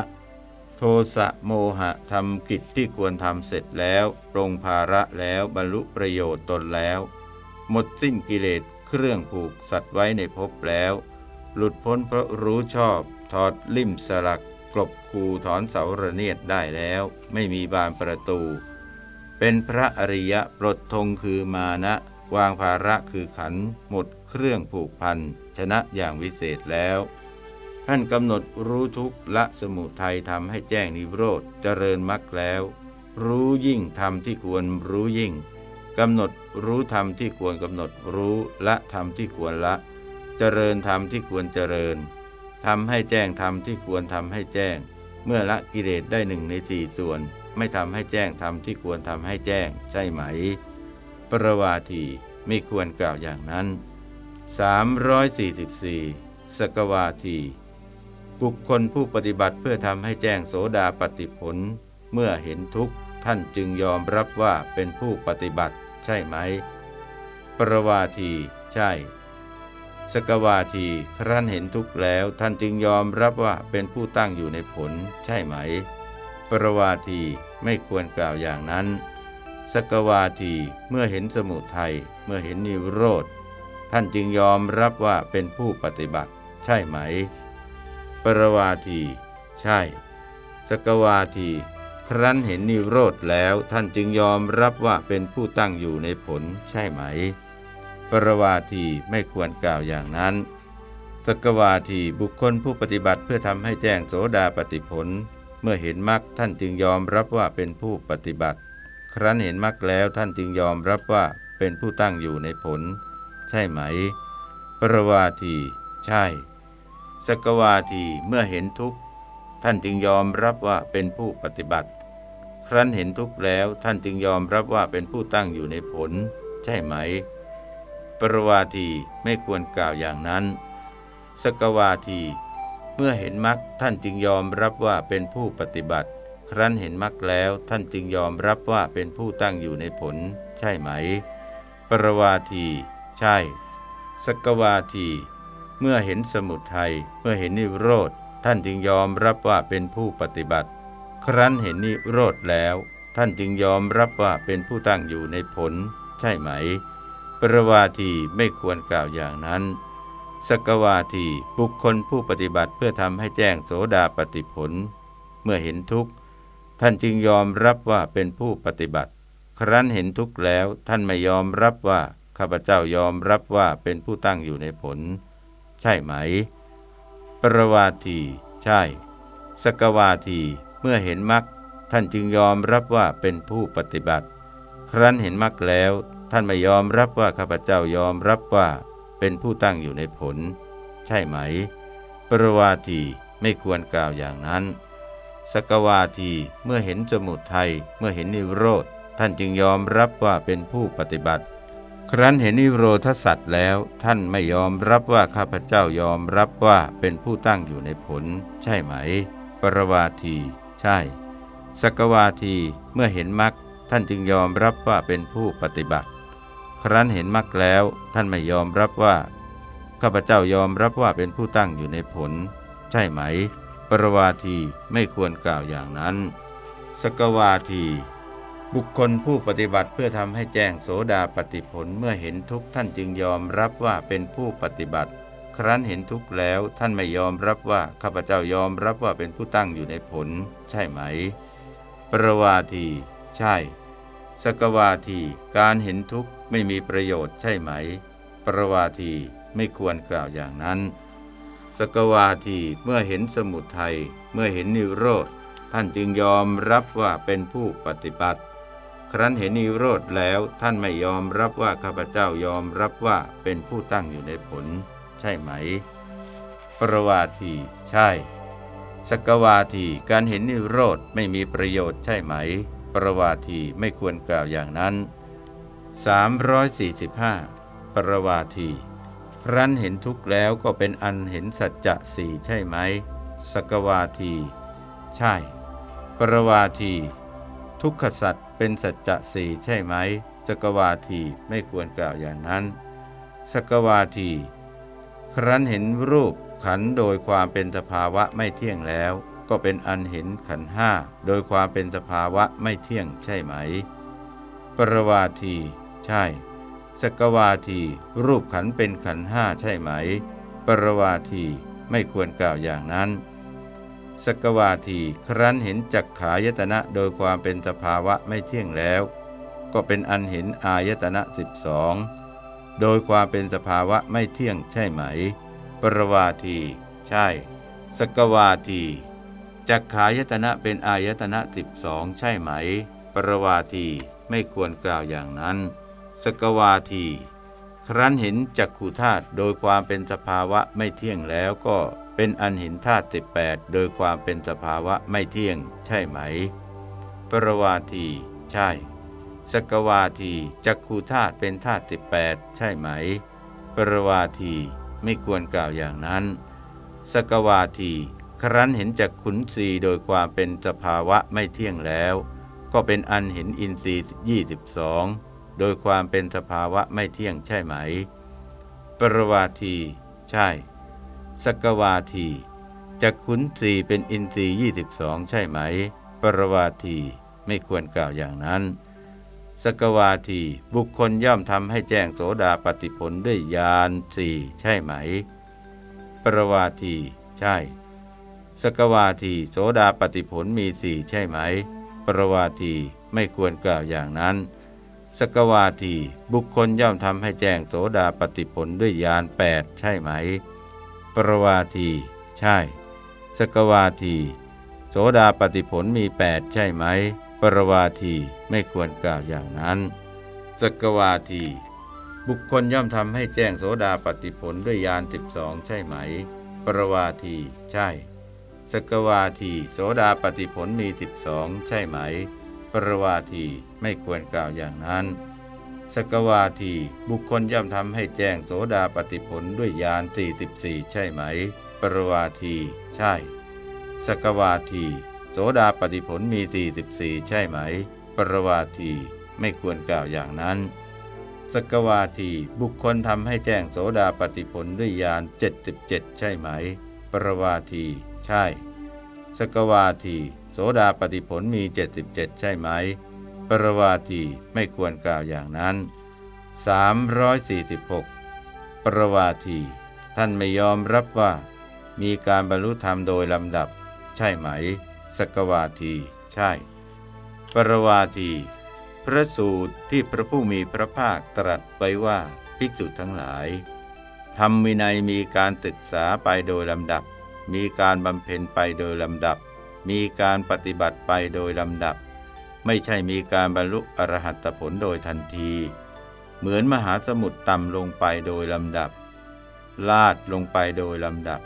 โทสะโมหะทำกิจที่ควรทำเสร็จแล้วปรงภาระแล้วบรรลุประโยชน์ตนแล้ว หมดสิ้นกิเลสเครื่องผูกสัตว์ไว้ในภพแล้ว หลุดพ้นเพราะรู้ชอบถอดลิ่มสลัก กลบคูถอนเสาระเนียดได้แล้วไม่มีบานประตู เป็นพระอริยะปลดธงคือมานะ วางภาระคือขันหมดเครื่องผูกพัน ชนะอย่างวิเศษแล้ว ท่านกำหนดรู้ทุกละสมุทัยทำให้แจ้งนิโรธเจริญมรรคแล้ว รู้ยิ่งธรรมที่ควรรู้ยิ่งกำหนดรู้ธรรมที่ควรกำหนดรู้ละธรรมที่ควรละ เจริญธรรมที่ควรเจริญ ทำให้แจ้งธรรมที่ควรทำให้แจ้ง เมื่อละกิเลสได้หนึ่งในสี่ส่วน ไม่ทำให้แจ้งธรรมที่ควรทำให้แจ้ง ใช่ไหม ปรวาทีไม่ควรกล่าวอย่างนั้น 344สกวาที บุคคลผู้ปฏิบัติเพื่อทำให้แจ้งโสดาปฏิผล เมื่อเห็นทุกข์ท่านจึงยอมรับว่าเป็นผู้ปฏิบัติ ใช่ไหม ปรวาที ใช่ สกวาทีครั้นเห็นทุกข์แล้วท่านจึงยอมรับว่าเป็นผู้ตั้งอยู่ในผลใช่ไหม ปรวาทีไม่ควรกล่าวอย่างนั้น สกวาทีเมื่อเห็นสมุทัยเมื่อเห็นนิโรธท่านจึงยอมรับว่าเป็นผู้ปฏิบัติ ใช่ไหม ปรวาที ใช่ สกวาที ครั้นเห็นนิโรธแล้วท่านจึงยอมรับว่าเป็นผู้ตั้งอยู่ในผลใช่ไหม ปรวาทีไม่ควรกล่าวอย่างนั้น สกวาทีบุคคลผู้ปฏิบัติเพื่อทำให้แจ้งโสดาปฏิผล เมื่อเห็นมรรคท่านจึงยอมรับว่าเป็นผู้ปฏิบัติ ครั้นเห็นมรรคแล้วท่านจึงยอมรับว่าเป็นผู้ตั้งอยู่ในผล ใช่ไหม ปรวาที ใช่ สกวาทีเมื่อเห็นทุกข์ท่านจึงยอมรับว่าเป็นผู้ปฏิบัติ ครั้นเห็นทุกข์แล้วท่านจึงยอมรับว่าเป็นผู้ตั้งอยู่ในผล ใช่ไหม ปรวาทีไม่ควรกล่าวอย่างนั้น สกวาที เมื่อเห็นมรรคท่านจึงยอมรับว่าเป็นผู้ปฏิบัติ ครั้นเห็นมรรคแล้วท่านจึงยอมรับว่าเป็นผู้ตั้งอยู่ในผล ใช่ไหม ปรวาที ใช่ สกวาที เมื่อเห็นสมุทัยเมื่อเห็นนิโรธท่านจึงยอมรับว่าเป็นผู้ปฏิบัติ ครั้นเห็นนิโรธแล้ว ท่านจึงยอมรับว่าเป็นผู้ตั้งอยู่ในผล ใช่ไหม ปรวาทีไม่ควรกล่าวอย่างนั้นสกวาทีบุคคลผู้ปฏิบัติเพื่อทำให้แจ้งโสดาปฏิผล เมื่อเห็นทุกข์ท่านจึงยอมรับว่าเป็นผู้ปฏิบัติ ครั้นเห็นทุกข์แล้วท่านไม่ยอมรับว่าข้าพเจ้ายอมรับว่าเป็นผู้ตั้งอยู่ในผล ใช่ไหม ปรวาทีใช่ สกวาทีเมื่อเห็นมรรคท่านจึงยอมรับว่าเป็นผู้ปฏิบัติ ครั้นเห็นมรรคแล้ว ท่านไม่ยอมรับว่าข้าพเจ้ายอมรับว่าเป็นผู้ตั้งอยู่ในผล ใช่ไหม ปรวาทีไม่ควรกล่าวอย่างนั้น สกวาทีเมื่อเห็นสมุทัยเมื่อเห็นนิโรธท่านจึงยอมรับว่าเป็นผู้ปฏิบัติ ครั้นเห็นนิโรธสัตว์แล้ว ท่านไม่ยอมรับว่าข้าพเจ้ายอมรับว่าเป็นผู้ตั้งอยู่ในผล ใช่ไหม ปรวาที ใช่ สกวาทีเมื่อเห็นมรรคท่านจึงยอมรับว่าเป็นผู้ปฏิบัติ ครั้นเห็นมรรคแล้ว ท่านไม่ยอมรับว่า ข้าพเจ้ายอมรับว่าเป็นผู้ตั้งอยู่ในผล ใช่ไหม ปรวาทีไม่ควรกล่าวอย่างนั้น สกวาที บุคคลผู้ปฏิบัติเพื่อทำให้แจ้งโสดาปฏิผลเมื่อเห็นทุกท่านจึงยอมรับว่าเป็นผู้ปฏิบัติ ครั้นเห็นทุกแล้วท่านไม่ยอมรับว่าข้าพเจ้ายอมรับว่าเป็นผู้ตั้งอยู่ในผล ใช่ไหม ปรวาที ใช่ สกวาที การเห็นทุกข ไม่มีประโยชน์ใช่ไหม ปรวาทีไม่ควรกล่าวอย่างนั้น สกวาทีเมื่อเห็นสมุทัยเมื่อเห็นนิโรธ ท่านจึงยอมรับว่าเป็นผู้ปฏิบัติ ครั้นเห็นนิโรธแล้วท่านไม่ยอมรับว่าข้าพเจ้ายอมรับว่าเป็นผู้ตั้งอยู่ในผล ใช่ไหม ปรวาทีใช่สกวาทีการเห็นนิโรธไม่มีประโยชน์ใช่ไหม ปรวาทีไม่ควรกล่าวอย่างนั้น 345 ปรวาที ครั้นเห็นทุกข์แล้วก็เป็นอันเห็นสัจจะสี่ใช่ไหม สกวาที ใช่ ปรวาที ทุกขสัจเป็นสัจจะสี่ใช่ไหม สกวาทีไม่ควรกล่าวอย่างนั้น สกวาที ครั้นเห็นรูปขันโดยความเป็นสภาวะไม่เที่ยงแล้ว ก็เป็นอันเห็นขันห้าโดยความเป็นสภาวะไม่เที่ยงใช่ไหม ปรวาที ใช่ สกวาทีรูปขันเป็นขันห้าใช่ไหม ปรวาทีไม่ควรกล่าวอย่างนั้น สกวาทีครั้นเห็นจักขายตนะโดยความเป็นสภาวะไม่เที่ยงแล้ว ก็เป็นอันเห็นอายตนะสิบสองโดยความเป็นสภาวะไม่เที่ยงใช่ไหม ปรวาที ใช่ สกวาทีจักขายตนะเป็นอายตนะสิบสองใช่ไหม ปรวาทีไม่ควรกล่าวอย่างนั้น สกวาที ครั้นเห็นจักขุธาตุโดยความเป็นสภาวะไม่เที่ยงแล้วก็เป็นอันเห็นธาตุสิบแปดโดยความเป็นสภาวะไม่เที่ยง ใช่ไหม ปรวาที ใช่ สกวาทีจักขุธาตุเป็นธาตุสิบแปดใช่ไหม ปรวาทีไม่ควรกล่าวอย่างนั้น สกวาที ครั้นเห็นจักขุนสีโดยความเป็นสภาวะไม่เที่ยงแล้ว ก็เป็นอันเห็นอินทรีย์ยี่สิบสอง โดยความเป็นสภาวะไม่เที่ยงใช่ไหม ปรวาที ใช่ สกวาทีจักขุนสีเป็นอินทรีย์ยี่สิบสองใช่ไหม ปรวาทีไม่ควรกล่าวอย่างนั้น สกวาทีบุคคลย่อมทำให้แจ้งโสดาปฏิผลด้วยญาณสี่ใช่ไหม ปรวาทีใช่ สกวาทีโสดาปฏิผลมีสี่ใช่ไหม ปรวาทีไม่ควรกล่าวอย่างนั้น สกวาทีบุคคลย่อมทำให้แจ้งโสดาปฏิผลด้วยยานแปดใช่ไหม ปรวาที ใช่ สกวาที โสดาปฏิผลมีแปดใช่ไหม ปรวาทีไม่ควรกล่าวอย่างนั้น สกวาที บุคคลย่อมทำให้แจ้งโสดาปฏิผลด้วยยานสิบสองใช่ไหม ปรวาที ใช่ สกวาที โสดาปฏิผลมีสิบสองใช่ไหม ปรวาที ไม่ควรกล่าวอย่างนั้น สกวาทีบุคคลย่อมทำให้แจ้งโสดาปฏิผลด้วยยาน44 ใช่ไหม ปรวาที ใช่ สกวาที โสดาปฏิผลมี 44 ใช่ไหม ปรวาทีไม่ควรกล่าวอย่างนั้น สกวาทีบุคคลทำให้แจ้งโสดาปฏิผลด้วยยาน77 ใช่ไหม ปรวาที ใช่ สกวาที โสดาปฏิผลมี 77 ใช่ไหม รวาทีไม่ควรกล่าวอย่างนั้น 346 ปรวาที ท่านไม่ยอมรับว่า มีการบรรลุธรรมโดยลำดับ ใช่ไหม สกวาที ใช่ ปรวาที พระสูตรที่พระผู้มีพระภาคตรัสไว้ว่าภิกษุทั้งหลายธรรมวินัยมีการศึกษาไปโดยลำดับ มีการบำเพ็ญไปโดยลำดับ มีการปฏิบัติไปโดยลำดับ ไม่ใช่มีการบรรลุอรหัตผลโดยทันที เหมือนมหาสมุทรต่ำลงไปโดยลำดับ ลาดลงไปโดยลำดับ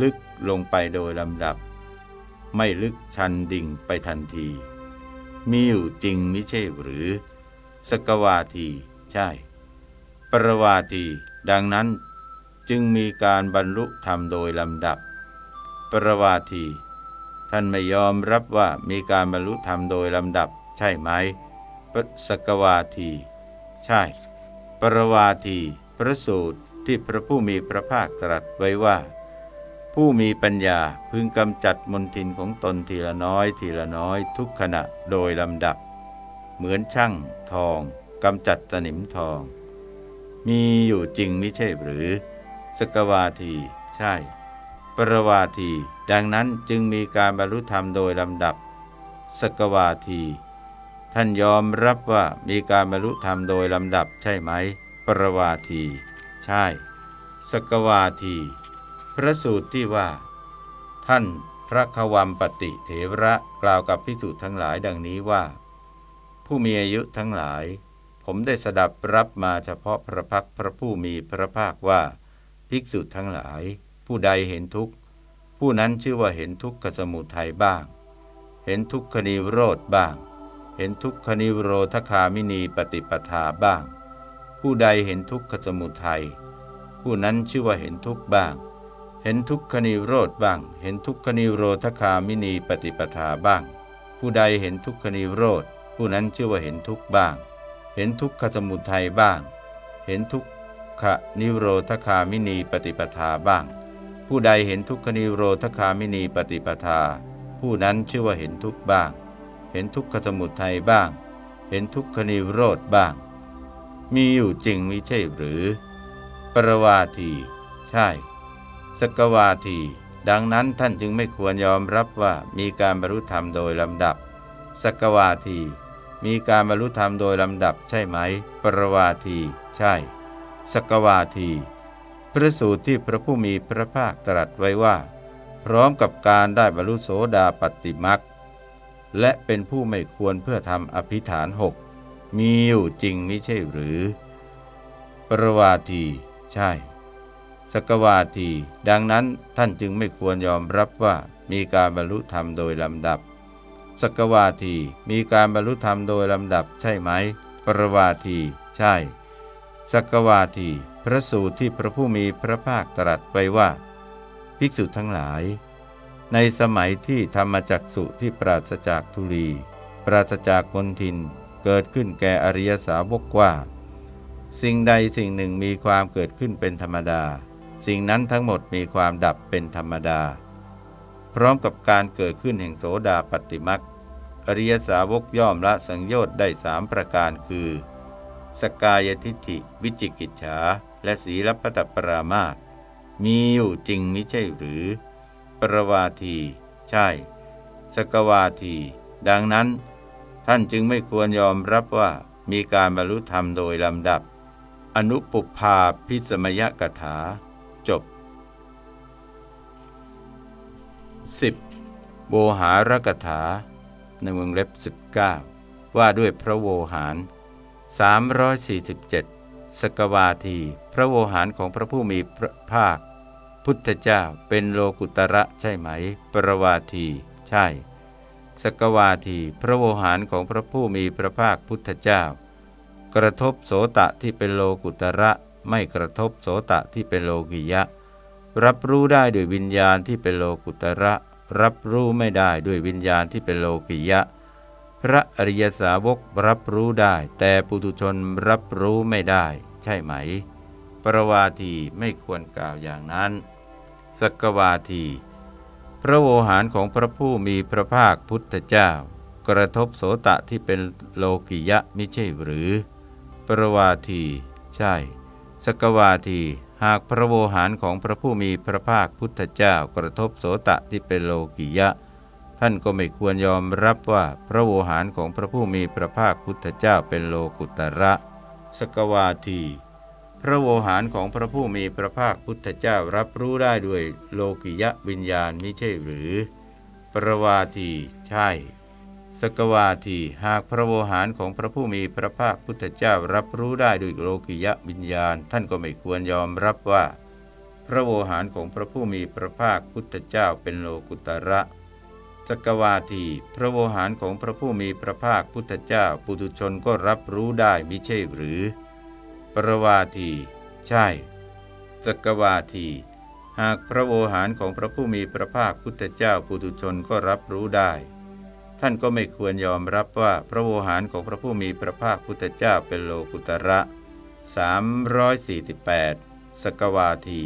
ลึกลงไปโดยลำดับ ไม่ลึกชันดิ่งไปทันที มีอยู่จริงไม่ใช่หรือ สกวาที ใช่ ปรวาที ดังนั้นจึงมีการบรรลุธรรมโดยลำดับ ปรวาที ท่านไม่ยอมรับว่ามีการบรรลุธรรมโดยลำดับ ใช่ไหมปสกวาที ใช่ ปรวาที พระสูตรที่พระผู้มีพระภาคตรัสไว้ว่า ผู้มีปัญญาพึงกำจัดมนทินของตนทีละน้อยทีละน้อยทุกขณะโดยลำดับ เหมือนช่างทองกำจัดสนิมทอง มีอยู่จริงไม่ใช่หรือ สกวาที ใช่ ปรวาที ดังนั้นจึงมีการบรรลุธรรมโดยลำดับ สกวาที ท่านยอมรับว่ามีการบรรลุธรรมโดยลำดับใช่ไหม ปรวาที ใช่ สกวาที พระสูตรที่ว่า ท่านพระควัมปติเถระกล่าวกับพิสุทั้งหลายดังนี้ว่า ผู้มีอายุทั้งหลาย ผมได้สดับรับมาเฉพาะพระพักพระผู้มีพระภาคว่า ภิกษุทั้งหลาย ผู้ใดเห็นทุกข์ ผู้นั้นชื่อว่าเห็นทุกขสมุทัยบ้าง เห็นทุกขนิโรธบ้าง เห็นทุกขนิโรธคามินีปฏิปทาบ้าง ผู้ใดเห็นทุกขสมุทัยผู้นั้นชื่อว่าเห็นทุกข์บ้าง เห็นทุกขนิโรธบ้าง เห็นทุกขนิโรธคามินีปฏิปทาบ้าง ผู้ใดเห็นทุกขนิโรธผู้นั้นชื่อว่าเห็นทุกข์บ้าง เห็นทุกขสมุทัยบ้าง เห็นทุกขนิโรธคามินีปฏิปทาบ้าง ผู้ใดเห็นทุกขนิโรธคามินีปฏิปทา ผู้นั้นชื่อว่าเห็นทุกบ้าง เห็นทุกขสมุทัยบ้าง เห็นทุกขนิโรธบ้าง มีอยู่จริงมิใช่หรือ ปรวาที ใช่ สกวาที ดังนั้นท่านจึงไม่ควรยอมรับว่ามีการบรรลุธรรมโดยลำดับ สกวาที มีการบรรลุธรรมโดยลำดับใช่ไหม ปรวาที ใช่ สกวาที ระสูตรที่พระผู้มีพระภาคตรัสไว้ว่า พร้อมกับการได้บรรลุโสดาปติมักและเป็นผู้ไม่ควรเพื่อทำอภิฐานหกมีอยู่จริงไม่ใช่หรือ ปรวาที ใช่ สกวาที ดังนั้นท่านจึงไม่ควรยอมรับว่ามีการบรรลุธรรมโดยลำดับ สกวาทีมีการบรรลุธรรมโดยลำดับใช่ไหม ปรวาที ใช่ สกวาที พระสูตรที่พระผู้มีพระภาคตรัสไว้ว่า ภิกษุทั้งหลาย ในสมัยที่ธรรมจักสุที่ปราศจากทุลี ปราศจากมนทิน เกิดขึ้นแก่อริยสาวกว่า สิ่งใดสิ่งหนึ่งมีความเกิดขึ้นเป็นธรรมดา สิ่งนั้นทั้งหมดมีความดับเป็นธรรมดา พร้อมกับการเกิดขึ้นแห่งโสดาปฏิมักอริยสาวกย่อมละสังโยชน์ได้สามประการคือ สกายทิฏฐิวิจิกิจฉา และศีลพัตปรามาตมีอยู่จริงไม่ใช่หรือ ปรวาที ใช่ สกวาที ดังนั้น ท่านจึงไม่ควรยอมรับว่ามีการบรรลุธรรมโดยลำดับ อนุปุพาพิสมยกถา จบ 10. โวหารกถา ในวงเล็บ 19 ว่าด้วยพระโวหาร 347 สกวาที พระโวหารของพระผู้มีพระภาค พุทธเจ้าเป็นโลกุตระใช่ไหม ปรวาที ใช่ สกวาที พระโวหารของพระผู้มีพระภาคพุทธเจ้า กระทบโสตะที่เป็นโลกุตระไม่กระทบโสตะที่เป็นโลกิยะ รับรู้ได้ด้วยวิญญาณที่เป็นโลกุตระ รับรู้ไม่ได้ด้วยวิญญาณที่เป็นโลกิยะ พระอริยสาวกรับรู้ได้ แต่ปุถุชนรับรู้ไม่ได้ ใช่ไหม รวาทีไม่ควรกล่าวอย่างนั้นสกวาที พระโวหารของพระผู้มีพระภาคพุทธเจ้า กระทบโสตะที่เป็นโลกิยะมิใช่หรือ ปรวาที ใช่ สกวาทีหากพระโวหารของพระผู้มีพระภาคพุทธเจ้ากระทบโสตะที่เป็นโลกิยะ ท่านก็ไม่ควรยอมรับว่าพระโวหารของพระผู้มีพระภาคพุทธเจ้าเป็นโลกุตระ สกวาที พระโวหารของพระผู้มีพระภาคพุทธเจ้ารับรู้ได้ด้วยโลกิยะวิญญาณมิใช่หรือ ปรวาทีใช่ สกวาทีหากพระโวหารของพระผู้มีพระภาคพุทธเจ้ารับรู้ได้ด้วยโลกิยะวิญญาณ ท่านก็ไม่ควรยอมรับว่า พระโวหารของพระผู้มีพระภาคพุทธเจ้าเป็นโลกุตระสกวาทีพระโวหารของพระผู้มีพระภาคพุทธเจ้า ปุถุชนก็รับรู้ได้มิใช่หรือ ปรวาที ใช่สกวาที หากพระโวหารของพระผู้มีพระภาคพุทธเจ้าปุถุชนก็รับรู้ได้ ท่านก็ไม่ควรยอมรับว่าพระโวหารของพระผู้มีพระภาคพุทธเจ้าเป็นโลกุตระ 348สกวาที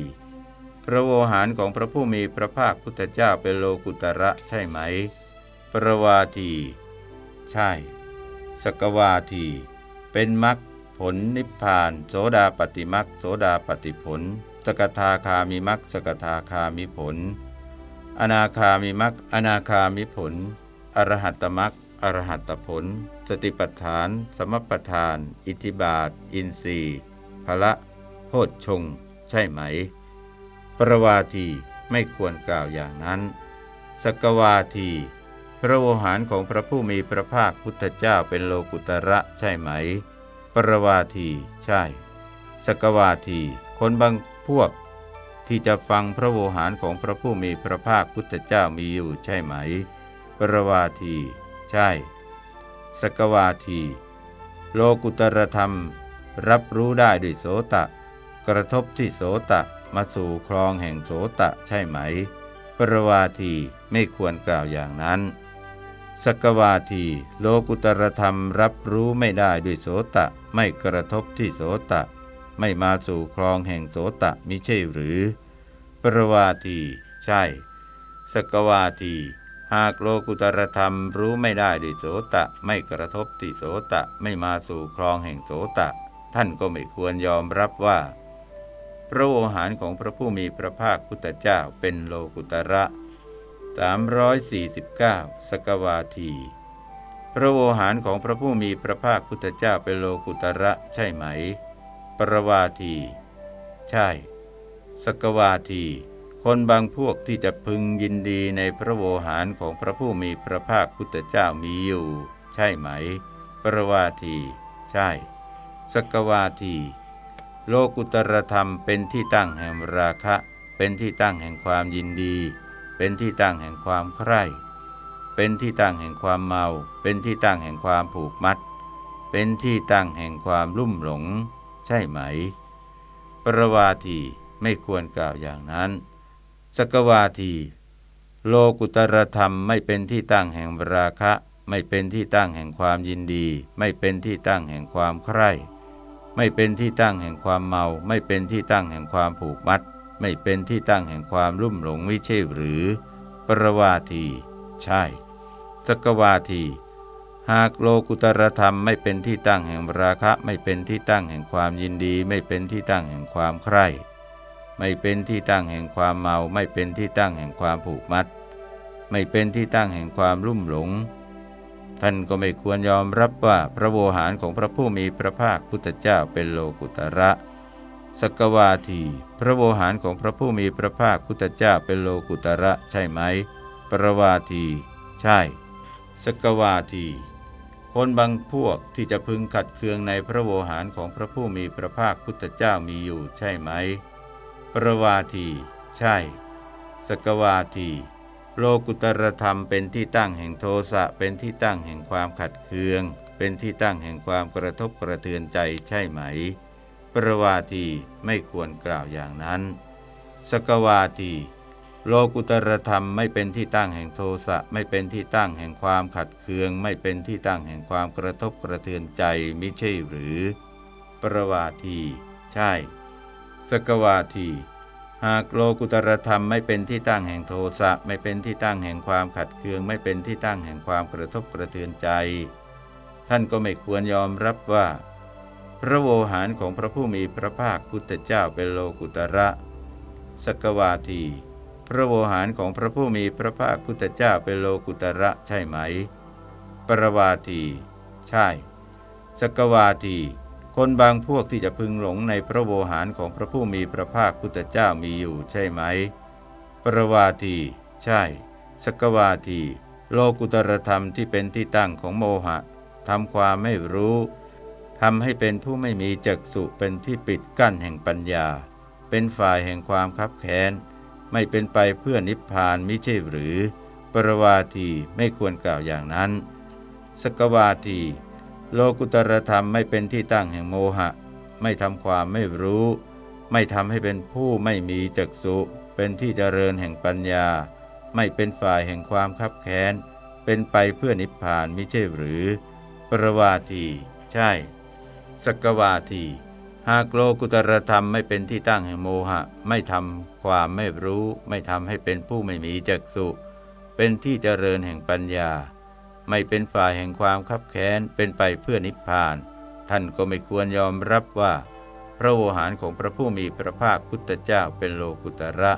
พระโวหารของพระผู้มีพระภาคพุทธเจ้าเป็นโลกุตระใช่ไหม ปรวาที ใช่สกวาที เป็นมรรค ผลนิพพาน โสดาปฏิมรรคโสดาปฏิผล สกทาคามิมรรคสกทาคามิผล อนาคามิมรรคอนาคามิผล อรหัตมรรคอรหัตผล สติปัฏฐาน สมปัฏฐาน อิทิบาท อินทรีย์พละโพชง ใช่ไหม ประวาทีไม่ควรกล่าวอย่างนั้น สกวาที พระโวหารของพระผู้มีพระภาคพุทธเจ้าเป็นโลกุตระใช่ไหม รวาที ใช่ สกวาที คนบางพวก ที่จะฟังพระโวหารของพระผู้มีพระภาคพุทธเจ้ามีอยู่ใช่ไหม ปรวาที ใช่ สกวาที โลกุตรธรรม รับรู้ได้ด้วยโสตะ กระทบที่โสตะมาสู่คลองแห่งโสตะใช่ไหม ปรวาทีไม่ควรกล่าวอย่างนั้น สกวาที โลกุตรธรรมรับรู้ไม่ได้ด้วยโสตะ ไม่กระทบที่โสตะ ไม่มาสู่คลองแห่งโสตะมิใช่หรือ ปรวาที ใช่ สกวาที หากโลกุตรธรรมรู้ไม่ได้ด้วยโสตะ ไม่กระทบที่โสตะ ไม่มาสู่คลองแห่งโสตะ ท่านก็ไม่ควรยอมรับว่า พระโอหารของพระผู้มีพระภาคพุทธเจ้าเป็นโลกุตระ 349 สกวาที พระโอหารของพระผู้มีพระภาคพุทธเจ้าเป็นโลกุตระใช่ไหม ปรวาที ใช่ สกวาที คนบางพวกที่จะพึงยินดีในพระโวหารของพระผู้มีพระภาคพุทธเจ้ามีอยู่ ใช่ไหม ปรวาที ใช่ สกวาที โลกุตรธรรมเป็นที่ตั้งแห่งราคะ เป็นที่ตั้งแห่งความยินดี เป็นที่ตั้งแห่งความใคร่ เป็นที่ตั้งแห่งความเมา เป็นที่ตั้งแห่งความผูกมัด เป็นที่ตั้งแห่งความลุ่มหลง ใช่ไหม ปรวาทีไม่ควรกล่าวอย่างนั้น สกวาที โลกุตรธรรมไม่เป็นที่ตั้งแห่งราคะ ไม่เป็นที่ตั้งแห่งความยินดี ไม่เป็นที่ตั้งแห่งความใคร่ ไม่เป็นที่ตั้งแห่งความเมา ไม่เป็นที่ตั้งแห่งความผูกมัด ไม่เป็นที่ตั้งแห่งความรุ่มหลงวิเชษหรือ ปรวาที ใช่ สกวาที หากโลกุตรธรรมไม่เป็นที่ตั้งแห่งราคะ ไม่เป็นที่ตั้งแห่งความยินดี ไม่เป็นที่ตั้งแห่งความใคร่ไม่เป็นที่ตั้งแห่งความเมา ไม่เป็นที่ตั้งแห่งความผูกมัด ไม่เป็นที่ตั้งแห่งความรุ่มหลง ท่านก็ไม่ควรยอมรับว่าพระโวหารของพระผู้มีพระภาคพุทธเจ้าเป็นโลกุตระ สกวาที พระโวหารของพระผู้มีพระภาคพุทธเจ้าเป็นโลกุตระใช่ไหม ปรวาที ใช่ สกวาที คนบางพวกที่จะพึงขัดเคืองในพระโวหารของพระผู้มีพระภาคพุทธเจ้ามีอยู่ใช่ไหม ปรวาที ใช่ สกวาทีโลกุตรธรรมเป็นที่ตั้งแห่งโทสะเป็นที่ตั้งแห่งความขัดเคือง เป็นที่ตั้งแห่งความกระทบกระเทือนใจใช่ไหม ปรวาทีไม่ควรกล่าวอย่างนั้น สกวาที โลกุตรธรรมไม่เป็นที่ตั้งแห่งโทสะไม่เป็นที่ตั้งแห่งความขัดเคือง ไม่เป็นที่ตั้งแห่งความกระทบกระเทือนใจมิใช่หรือ ประวาที ใช่ สกวาทีหากโลกุตรธรรมไม่เป็นที่ตั้งแห่งโทสะไม่เป็นที่ตั้งแห่งความขัดเคือง ไม่เป็นที่ตั้งแห่งความกระทบกระเทือนใจ ท่านก็ไม่ควรยอมรับว่า พระโวหารของพระผู้มีพระภาคพุทธเจ้าเป็นโลกุตระ สกวาที พระโวหารของพระผู้มีพระภาคพุทธเจ้าเป็นโลกุตระใช่ไหม ปรวาที ใช่ สกวาที คนบางพวกที่จะพึงหลงในพระโวหารของพระผู้มีพระภาคพุทธเจ้ามีอยู่ใช่ไหม ปรวาที ใช่ สกวาที โลกุตรธรรมที่เป็นที่ตั้งของโมหะทำความไม่รู้ ทำให้เป็นผู้ไม่มีจักสุเป็นที่ปิดกั้นแห่งปัญญา เป็นฝ่ายแห่งความคับแค้น ไม่เป็นไปเพื่อนิพพานมิใช่หรือ ปรวาทีไม่ควรกล่าวอย่างนั้น สกวาที โลกุตรธรรมไม่เป็นที่ตั้งแห่งโมหะ ไม่ทำความไม่รู้ ไม่ทำให้เป็นผู้ไม่มีจักสุเป็นที่เจริญแห่งปัญญา ไม่เป็นฝ่ายแห่งความคับแค้น เป็นไปเพื่อนิพพานมิใช่หรือ ปรวาที ใช่ สกวาที หากโลกุตรธรรมไม่เป็นที่ตั้งแห่งโมหะ ไม่ทำความไม่รู้ไม่ทำให้เป็นผู้ไม่มีจักสุเป็นที่เจริญแห่งปัญญา ไม่เป็นฝ่ายแห่งความคับแค้นเป็นไปเพื่อนิพพาน ท่านก็ไม่ควรยอมรับว่า พระโวหารของพระผู้มีพระภาคพุทธเจ้าเป็นโลกุตระ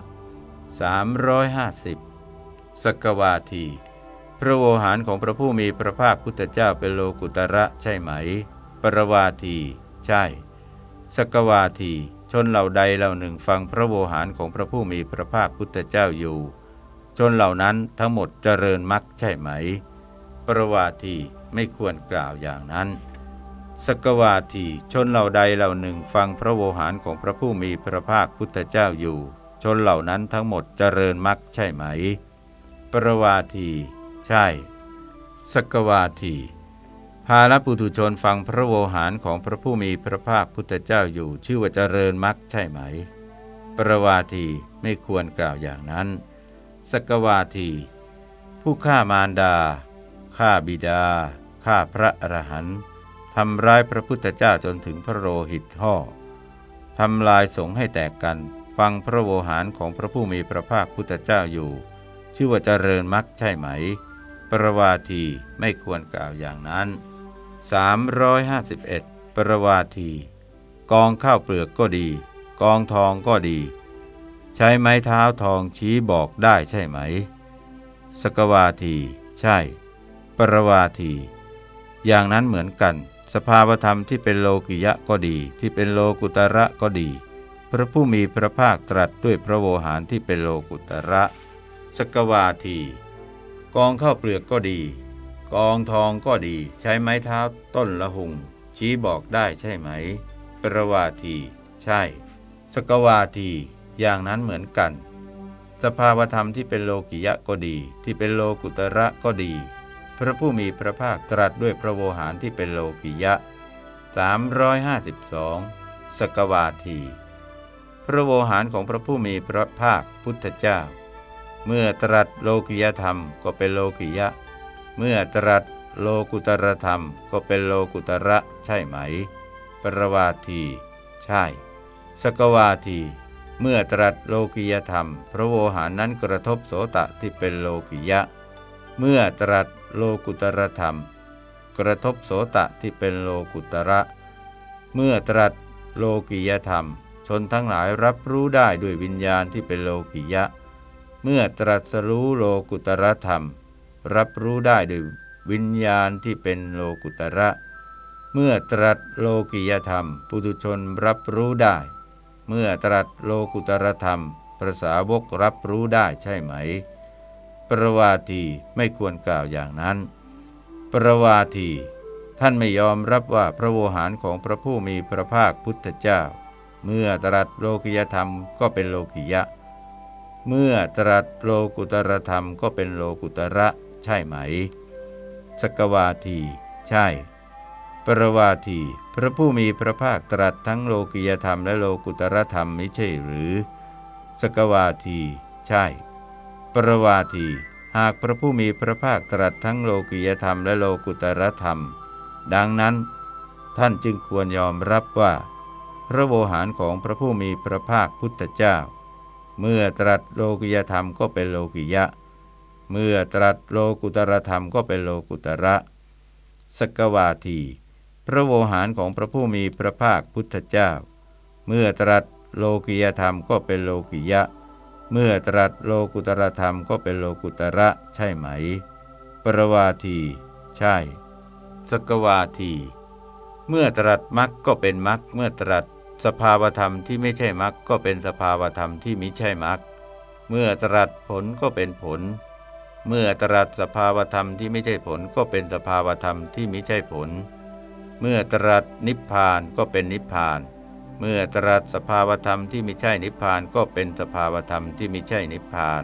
350สกวาที พระโวหารของพระผู้มีพระภาคพุทธเจ้าเป็นโลกุตระใช่ไหม ปรวาที ใช่ สกวาที ชนเหล่าใดเหล่าหนึ่งฟังพระโวหารของพระผู้มีพระภาคพุทธเจ้าอยู่ ชนเหล่านั้นทั้งหมดเจริญมรรคใช่ไหม ปรวาทีไม่ควรกล่าวอย่างนั้น สกวาทีชนเหล่าใดเหล่าหนึ่งฟังพระโวหารของพระผู้มีพระภาคพุทธเจ้าอยู่ ชนเหล่านั้นทั้งหมดเจริญมรรคใช่ไหม ปรวาที ใช่ สกวาที ภาลปุถุชนฟังพระโวหารของพระผู้มีพระภาคพุทธเจ้าอยู่ ชื่อว่าเจริญมรรคใช่ไหม ประวาทีไม่ควรกล่าวอย่างนั้น สกวาที ผู้ฆ่ามารดาฆ่าบิดาฆ่าพระอรหันต์ทำร้ายพระพุทธเจ้าจนถึงพระโลหิตห่อทำลายสงให้แตกกัน ฟังพระโวหารของพระผู้มีพระภาคพุทธเจ้าอยู่ ชื่อว่าเจริญมรรคใช่ไหม ประวาทีไม่ควรกล่าวอย่างนั้น 351 ปรวาที กองข้าวเปลือกก็ดี กองทองก็ดี ใช้ไม้เท้าทองชี้บอกได้ใช่ไหม สกวาที ใช่ ปรวาที อย่างนั้นเหมือนกัน สภาวธรรมที่เป็นโลกิยะก็ดี ที่เป็นโลกุตระก็ดี พระผู้มีพระภาคตรัสด้วยพระโวหารที่เป็นโลกุตระ สกวาที กองข้าวเปลือกก็ดี กองทองก็ดีใช้ไม้เท้าต้นละหุง ชี้บอกได้ใช่ไหม ปรวาที ใช่ สกวาที อย่างนั้นเหมือนกัน สภาวธรรมที่เป็นโลกิยะก็ดี ที่เป็นโลกุตระก็ดี พระผู้มีพระภาคตรัสด้วยพระโวหารที่เป็นโลกิยะ 352 สกวาที พระโวหารของพระผู้มีพระภาคพุทธเจ้า เมื่อตรัสโลกิยธรรมก็เป็นโลกิยะ เมื่อตรัสโลกุตรธรรมก็เป็นโลกุตระใช่ไหม ปรวาที ใช่ สกวาที เมื่อตรัสโลกิยธรรม พระโวหารนั้นกระทบโสตะที่เป็นโลกิยะ เมื่อตรัสโลกุตรธรรม กระทบโสตะที่เป็นโลกุตระ เมื่อตรัสโลกิยธรรม ชนทั้งหลายรับรู้ได้ด้วยวิญญาณที่เป็นโลกิยะ เมื่อตรัสรู้โลกุตรธรรม รับรู้ได้ด้วยวิญญาณที่เป็นโลกุตระ เมื่อตรัสโลกิยธรรม ปุถุชนรับรู้ได้ เมื่อตรัสโลกุตรธรรมภาษาวกรับรู้ได้ใช่ไหม ประวาทีไม่ควรกล่าวอย่างนั้น ประวาที ท่านไม่ยอมรับว่าพระโวหารของพระผู้มีพระภาคพุทธเจ้า เมื่อตรัสโลกิยธรรมก็เป็นโลกิยะ เมื่อตรัสโลกุตรธรรมก็เป็นโลกุตระ ใช่ไหม สกวาที ใช่ ปรวาที พระผู้มีพระภาคตรัสทั้งโลกิยธรรมและโลกุตรธรรมไม่ใช่หรือ สกวาที ใช่ ปรวาที หากพระผู้มีพระภาคตรัสทั้งโลกิยธรรมและโลกุตรธรรม ดังนั้น ท่านจึงควรยอมรับว่า พระโวหารของพระผู้มีพระภาคพุทธเจ้า เมื่อตรัสโลกิยธรรมก็เป็นโลกิยะ เมื่อตรัสโลกุตรธรรมก็เป็นโลกุตระ สกวาที พระโวหารของพระผู้มีพระภาคพุทธเจ้า เมื่อตรัสโลกิยธรรมก็เป็นโลกิยะ เมื่อตรัสโลกุตรธรรมก็เป็นโลกุตระใช่ไหม ปรวาที ใช่ สกวาที เมื่อตรัสมักก็เป็นมักเมื่อตรัสสภาวธรรมที่ไม่ใช่มักก็เป็นสภาวธรรมที่มิใช่มักเมื่อตรัสผลก็เป็นผล เมื่อตรัสสภาวธรรมที่ไม่ใช่ผลก็เป็นสภาวธรรมที่มิใช่ผล เมื่อตรัสนิพพานก็เป็นนิพพาน เมื่อตรัสสภาวธรรมที่มิใช่นิพพานก็เป็นสภาวธรรมที่มิใช่นิพพาน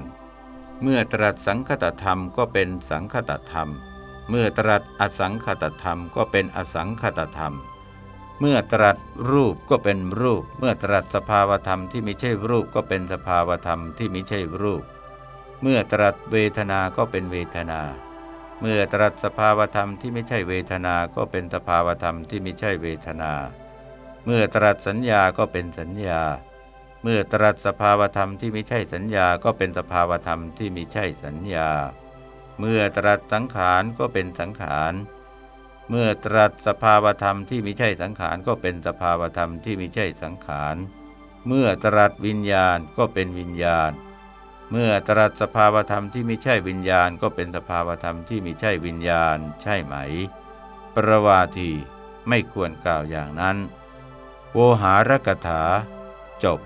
เมื่อตรัสสังคตธรรมก็เป็นสังคตธรรม เมื่อตรัสอสังขตธรรมก็เป็นอสังขตธรรม เมื่อตรัสรูปก็เป็นรูป เมื่อตรัสสภาวธรรมที่ไม่ใช่รูปก็เป็นสภาวธรรมที่ไม่ใช่รูป เมื่อตรัสเวทนาก็เป็นเวทนา เมื่อตรัสสภาวธรรมที่ไม่ใช่เวทนาก็เป็นสภาวธรรมที่ไม่ใช่เวทนา เมื่อตรัสสัญญาก็เป็นสัญญา เมื่อตรัสสภาวธรรมที่ไม่ใช่สัญญาก็เป็นสภาวธรรมที่ไม่ใช่สัญญา เมื่อตรัสสังขารก็เป็นสังขารเมื่อตรัสสภาวธรรมที่ไม่ใช่สังขารก็เป็นสภาวธรรมที่ไม่ใช่สังขาร เมื่อตรัสวิญญาณก็เป็นวิญญาณ เมื่อตรัสสภาวธรรมที่ไม่ใช่วิญญาณ ก็เป็นสภาวธรรมที่ไม่ใช่วิญญาณ ใช่ไหม ประวาทีไม่ควรกล่าวอย่างนั้น โวหารกถา จบ